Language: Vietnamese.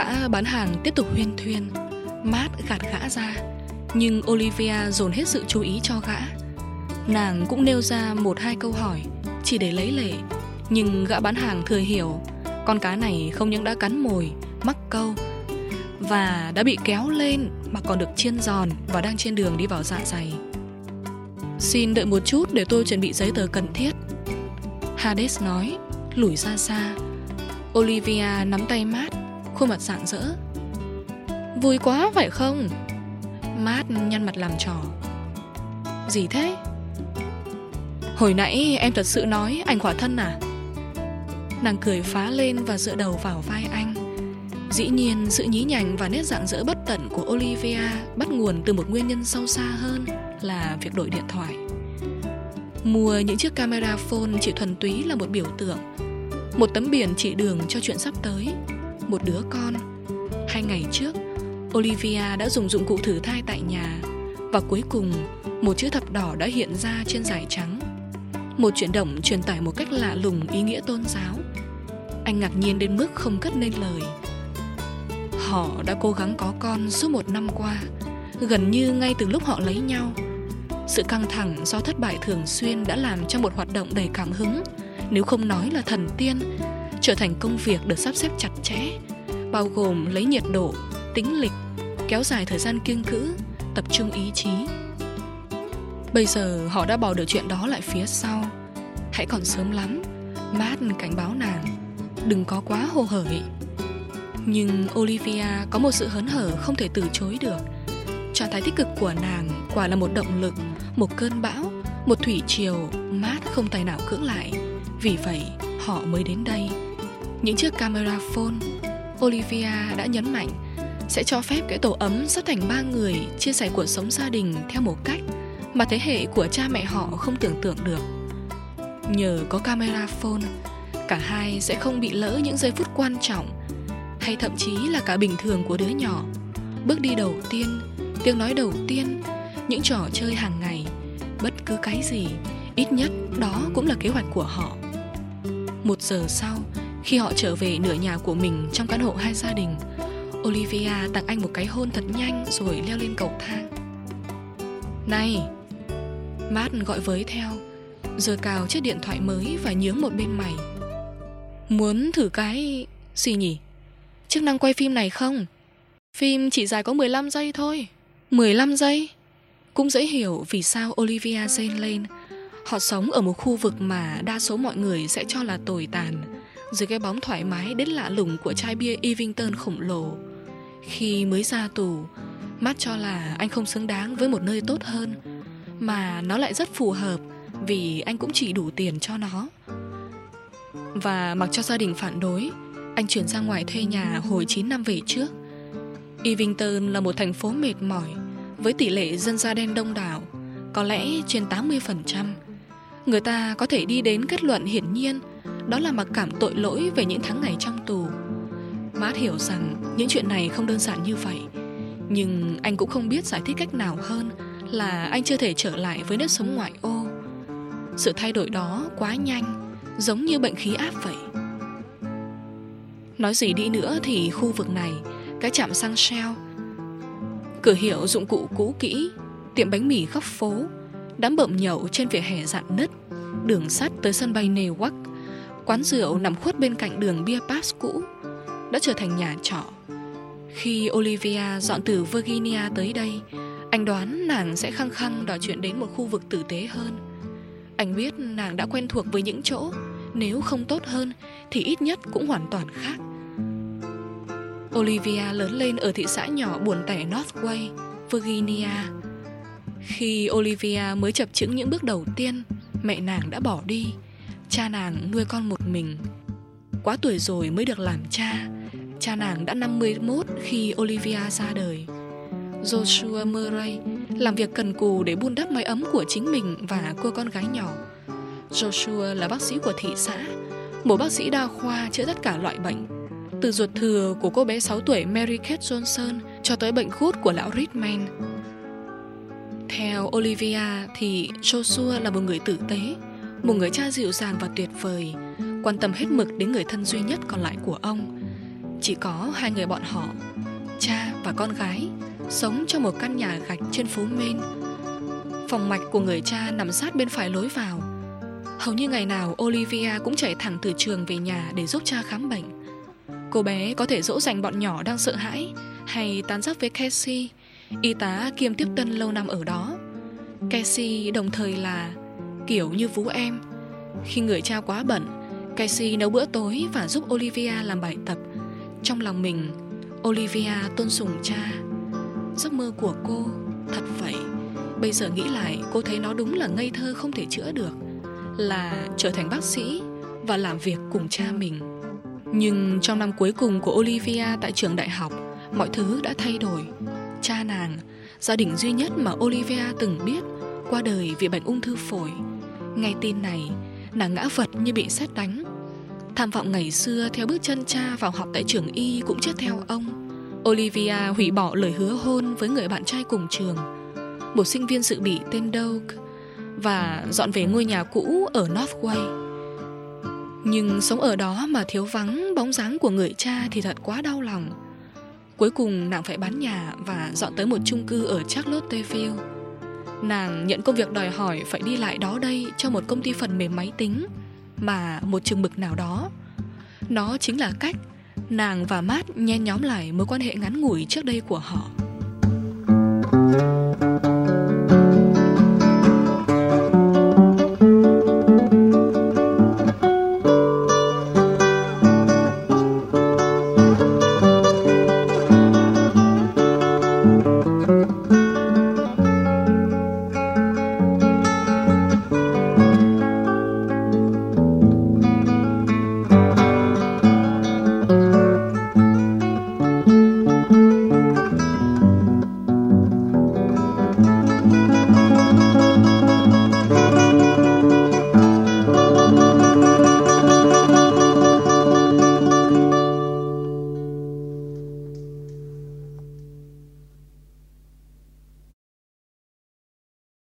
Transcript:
Gã bán hàng tiếp tục huyên thuyên Matt gạt gã ra. Nhưng Olivia dồn hết sự chú ý cho gã. Nàng cũng nêu ra một hai câu hỏi, Chỉ để lấy lệ. Nhưng gã bán hàng thừa hiểu, Con cá này không những đã cắn mồi, Mắc câu, Và đã bị kéo lên Mà còn được chiên giòn Và đang trên đường đi vào dạ dày. Xin đợi một chút để tôi chuẩn bị giấy tờ cần thiết. Hades nói, Lủi ra xa. Olivia nắm tay Matt Khuôn mặt rạng rỡ. Vui quá phải không? Mát nhăn mặt làm trò. Gì thế? Hồi nãy em thật sự nói anh khỏa thân à? Nàng cười phá lên và dựa đầu vào vai anh. Dĩ nhiên sự nhí nhảnh và nét dạng dỡ bất tận của Olivia bắt nguồn từ một nguyên nhân sâu xa hơn là việc đổi điện thoại. Mua những chiếc camera phone chỉ thuần túy là một biểu tượng, một tấm biển chỉ đường cho chuyện sắp tới, một đứa con. Hai ngày trước, Olivia đã dùng dụng cụ thử thai tại nhà và cuối cùng một chữ thập đỏ đã hiện ra trên giải trắng. Một chuyển động truyền tải một cách lạ lùng ý nghĩa tôn giáo. Anh ngạc nhiên đến mức không cất nên lời. Họ đã cố gắng có con suốt một năm qua, gần như ngay từ lúc họ lấy nhau. Sự căng thẳng do thất bại thường xuyên đã làm cho một hoạt động đầy cảm hứng, nếu không nói là thần tiên, trở thành công việc được sắp xếp chặt chẽ, bao gồm lấy nhiệt độ, tính lịch, kéo dài thời gian kiêng cữ, tập trung ý chí. Bây giờ họ đã bỏ được chuyện đó lại phía sau. Hãy còn sớm lắm, Matt cảnh báo nàng, đừng có quá hồ hởi. Nhưng Olivia có một sự hớn hở không thể từ chối được. Trạng thái tích cực của nàng quả là một động lực, một cơn bão, một thủy triều Matt không tài nào cưỡng lại. Vì vậy, họ mới đến đây. Những chiếc camera phone, Olivia đã nhấn mạnh sẽ cho phép cái tổ ấm sắp thành ba người chia sẻ cuộc sống gia đình theo một cách mà thế hệ của cha mẹ họ không tưởng tượng được. Nhờ có camera phone, cả hai sẽ không bị lỡ những giây phút quan trọng hay thậm chí là cả bình thường của đứa nhỏ. Bước đi đầu tiên, tiếng nói đầu tiên, những trò chơi hàng ngày, bất cứ cái gì, ít nhất đó cũng là kế hoạch của họ. Một giờ sau, khi họ trở về nửa nhà của mình trong căn hộ hai gia đình, Olivia tặng anh một cái hôn thật nhanh rồi leo lên cầu thang. Này! Matt gọi với theo, giờ cào chiếc điện thoại mới và nhướng một bên mày. Muốn thử cái... gì nhỉ? Chức năng quay phim này không? Phim chỉ dài có 15 giây thôi. 15 giây? Cũng dễ hiểu vì sao Olivia rên lên. Họ sống ở một khu vực mà đa số mọi người sẽ cho là tồi tàn, dưới cái bóng thoải mái đến lạ lùng của chai bia Evington khổng lồ. Khi mới ra tù, Matt cho là anh không xứng đáng với một nơi tốt hơn, mà nó lại rất phù hợp vì anh cũng chỉ đủ tiền cho nó. Và mặc cho gia đình phản đối, anh chuyển ra ngoài thuê nhà hồi 9 năm về trước. Evington là một thành phố mệt mỏi với tỷ lệ dân da đen đông đảo, có lẽ trên 80%. Người ta có thể đi đến kết luận hiển nhiên đó là mặc cảm tội lỗi về những tháng ngày trong tù. mát hiểu rằng những chuyện này không đơn giản như vậy, nhưng anh cũng không biết giải thích cách nào hơn là anh chưa thể trở lại với nếp sống ngoại ô. Sự thay đổi đó quá nhanh, giống như bệnh khí áp vậy. Nói gì đi nữa thì khu vực này, cái trạm xăng Shell, cửa hiệu dụng cụ cũ kỹ, tiệm bánh mì góc phố, đám bợm nhậu trên vỉa hè dạn nứt, đường sắt tới sân bay Newark, quán rượu nằm khuất bên cạnh đường bia pass cũ, đã trở thành nhà trọ. Khi Olivia dọn từ Virginia tới đây, anh đoán nàng sẽ khăng khăng đòi chuyện đến một khu vực tử tế hơn. Anh biết nàng đã quen thuộc với những chỗ, nếu không tốt hơn thì ít nhất cũng hoàn toàn khác. Olivia lớn lên ở thị xã nhỏ buồn tẻ Northway, Virginia. Khi Olivia mới chập chững những bước đầu tiên, mẹ nàng đã bỏ đi. Cha nàng nuôi con một mình. Quá tuổi rồi mới được làm cha. Cha nàng đã 51 khi Olivia ra đời. Joshua Murray làm việc cần cù để buôn đắp mái ấm của chính mình và cô con gái nhỏ. Joshua là bác sĩ của thị xã, một bác sĩ đa khoa chữa tất cả loại bệnh từ ruột thừa của cô bé 6 tuổi Mary Kate Johnson cho tới bệnh gút của lão Ridman. Theo Olivia thì Joshua là một người tử tế, một người cha dịu dàng và tuyệt vời, quan tâm hết mực đến người thân duy nhất còn lại của ông. Chỉ có hai người bọn họ Cha và con gái Sống trong một căn nhà gạch trên phố Main. Phòng mạch của người cha nằm sát bên phải lối vào. Hầu như ngày nào Olivia cũng chạy thẳng từ trường về nhà để giúp cha khám bệnh. Cô bé có thể dỗ dành bọn nhỏ đang sợ hãi Hay tán giác với Casey Y tá kiêm tiếp tân lâu năm ở đó. Casey đồng thời là kiểu như vú em. Khi người cha quá bận, Casey nấu bữa tối và giúp Olivia làm bài tập. Trong lòng mình, Olivia tôn sùng cha. Giấc mơ của cô, Thật vậy. Bây giờ nghĩ lại, cô thấy nó đúng là ngây thơ không thể chữa được. Là trở thành bác sĩ Và làm việc cùng cha mình. Nhưng trong năm cuối cùng của Olivia tại trường đại học, Mọi thứ đã thay đổi. Cha nàng, Gia đình duy nhất mà Olivia từng biết, Qua đời vì bệnh ung thư phổi Nghe tin này, Nàng ngã vật như bị sét đánh. Tham vọng ngày xưa theo bước chân cha vào học tại trường y cũng chết theo ông. Olivia hủy bỏ lời hứa hôn với người bạn trai cùng trường. Một sinh viên dự bị tên Doug Và dọn về ngôi nhà cũ ở Northway Nhưng sống ở đó mà thiếu vắng bóng dáng của người cha thì thật quá đau lòng. Cuối cùng nàng phải bán nhà và dọn tới một chung cư ở Charlottesville. Nàng nhận công việc đòi hỏi phải đi lại đó đây cho một công ty phần mềm máy tính, Mà một chừng mực nào đó. Nó chính là cách nàng và Matt nhen nhóm lại mối quan hệ ngắn ngủi trước đây của họ.